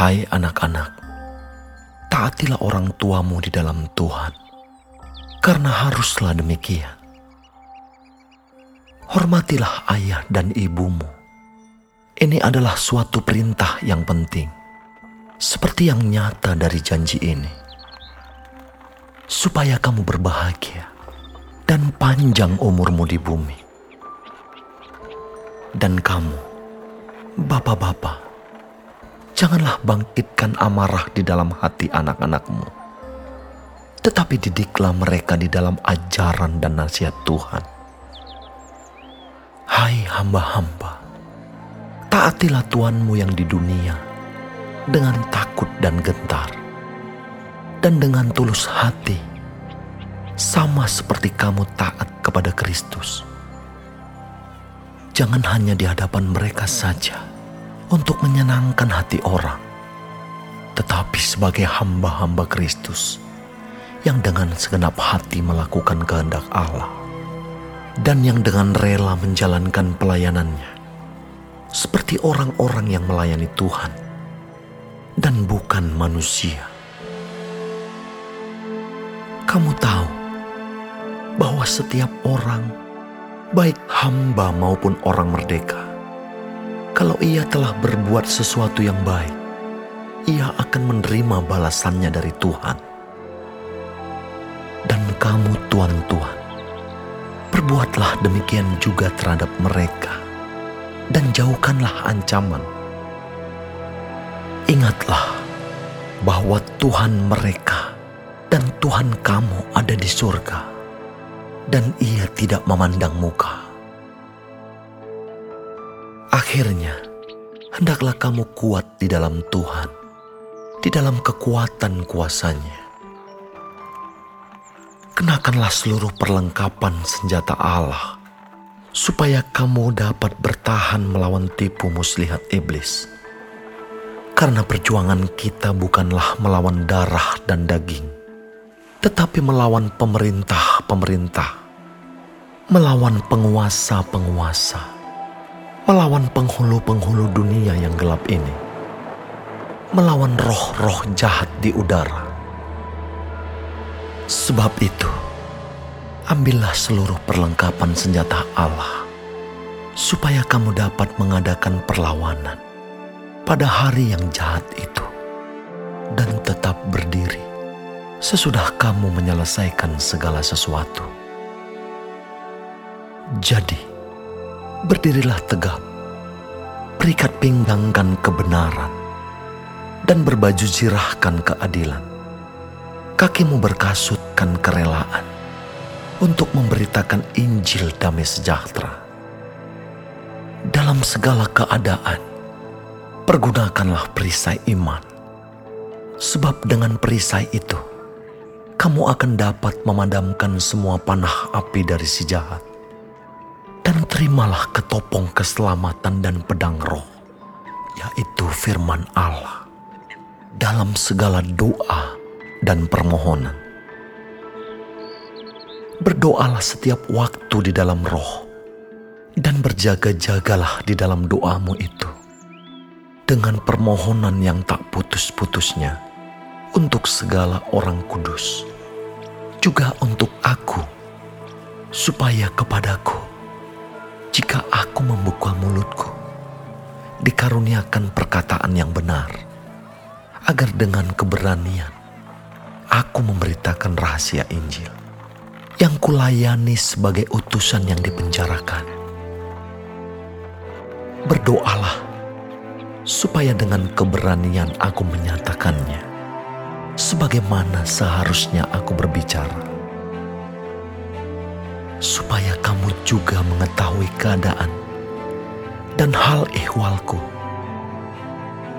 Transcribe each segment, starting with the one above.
Hai anak-anak, taatilah orang tuamu di dalam Tuhan, karena haruslah demikian. Hormatilah ayah dan ibumu. Ini adalah suatu perintah yang penting, seperti yang nyata dari janji ini, supaya kamu berbahagia dan panjang umurmu di bumi. Dan kamu, bapak-bapak, janganlah bangkitkan amarah di dalam hati anak-anakmu. Tetapi didiklah mereka di dalam ajaran dan nasihat Tuhan. Hai hamba-hamba, taatilah Tuhanmu yang di dunia dengan takut dan gentar, dan dengan tulus hati, sama seperti kamu taat kepada Kristus. Jangan hanya di hadapan mereka saja untuk menyenangkan hati orang, tetapi sebagai hamba-hamba Kristus yang dengan segenap hati melakukan kehendak Allah dan yang dengan rela menjalankan pelayanannya seperti orang-orang yang melayani Tuhan dan bukan manusia. Kamu tahu bahwa setiap orang, baik hamba maupun orang merdeka, kalau ia telah berbuat sesuatu yang baik, ia akan menerima balasannya dari Tuhan. Dan kamu tuan-tuan, perbuatlah demikian juga terhadap mereka dan jauhkanlah ancaman. Ingatlah bahwa Tuhan mereka dan Tuhan kamu ada di surga dan ia tidak memandang muka. Akhirnya, hendaklah kamu kuat di dalam Tuhan, di dalam kekuatan kuasanya. Kenakanlah seluruh perlengkapan senjata Allah, supaya kamu dapat bertahan melawan tipu muslihat iblis. Karena perjuangan kita bukanlah melawan darah dan daging, tetapi melawan pemerintah-pemerintah, melawan penguasa-penguasa melawan penghulu-penghulu dunia yang gelap ini, melawan roh-roh jahat di udara. Sebab itu, ambillah seluruh perlengkapan senjata Allah, supaya kamu dapat mengadakan perlawanan pada hari yang jahat itu, dan tetap berdiri sesudah kamu menyelesaikan segala sesuatu. Jadi, berdirilah tegap, berikat pinggangkan kebenaran, dan berbaju zirahkan keadilan. Kakimu berkasutkan kerelaan. Untuk memberitakan Injil damai sejahtera. Dalam segala keadaan, pergunakanlah perisai iman, sebab dengan perisai itu, kamu akan dapat memadamkan semua panah api dari si jahat terimalah ketopong keselamatan dan pedang roh, yaitu firman Allah, dalam segala doa dan permohonan. Berdoalah setiap waktu di dalam roh, dan berjaga-jagalah di dalam doamu itu, dengan permohonan yang tak putus-putusnya untuk segala orang kudus, juga untuk aku, supaya kepadaku jika aku membuka mulutku, dikaruniakan perkataan yang benar, agar dengan keberanian aku memberitakan rahasia Injil yang kulayani sebagai utusan yang dipenjarakan. Berdoalah supaya dengan keberanian aku menyatakannya, sebagaimana seharusnya aku berbicara supaya kamu juga mengetahui keadaan dan hal ihwalku.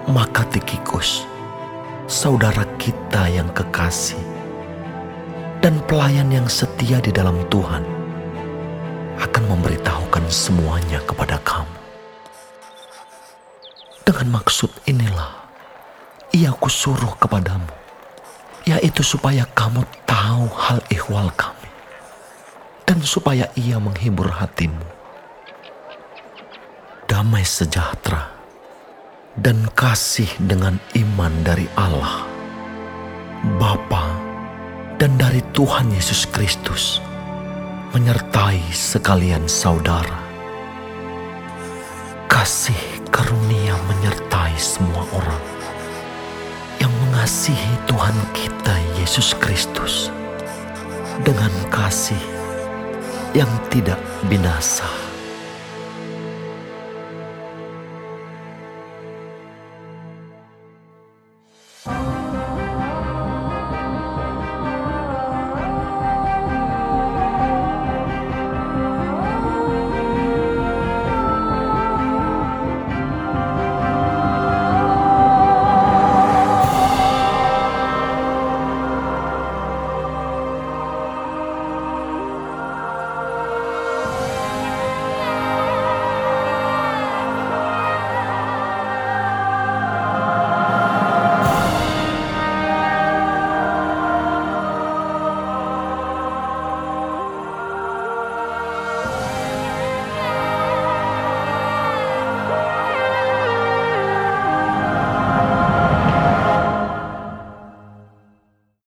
Maka Tikikus, saudara kita yang kekasih, dan pelayan yang setia di dalam Tuhan, akan memberitahukan semuanya kepada kamu. Dengan maksud inilah, ia kusuruh kepadamu, yaitu supaya kamu tahu hal ihwal kamu dan supaya ia menghibur hatimu. Damai sejahtera dan kasih dengan iman dari Allah, Bapa, dan dari Tuhan Yesus Kristus menyertai sekalian saudara. Kasih karunia menyertai semua orang yang mengasihi Tuhan kita Yesus Kristus dengan kasih yang tidak binasa.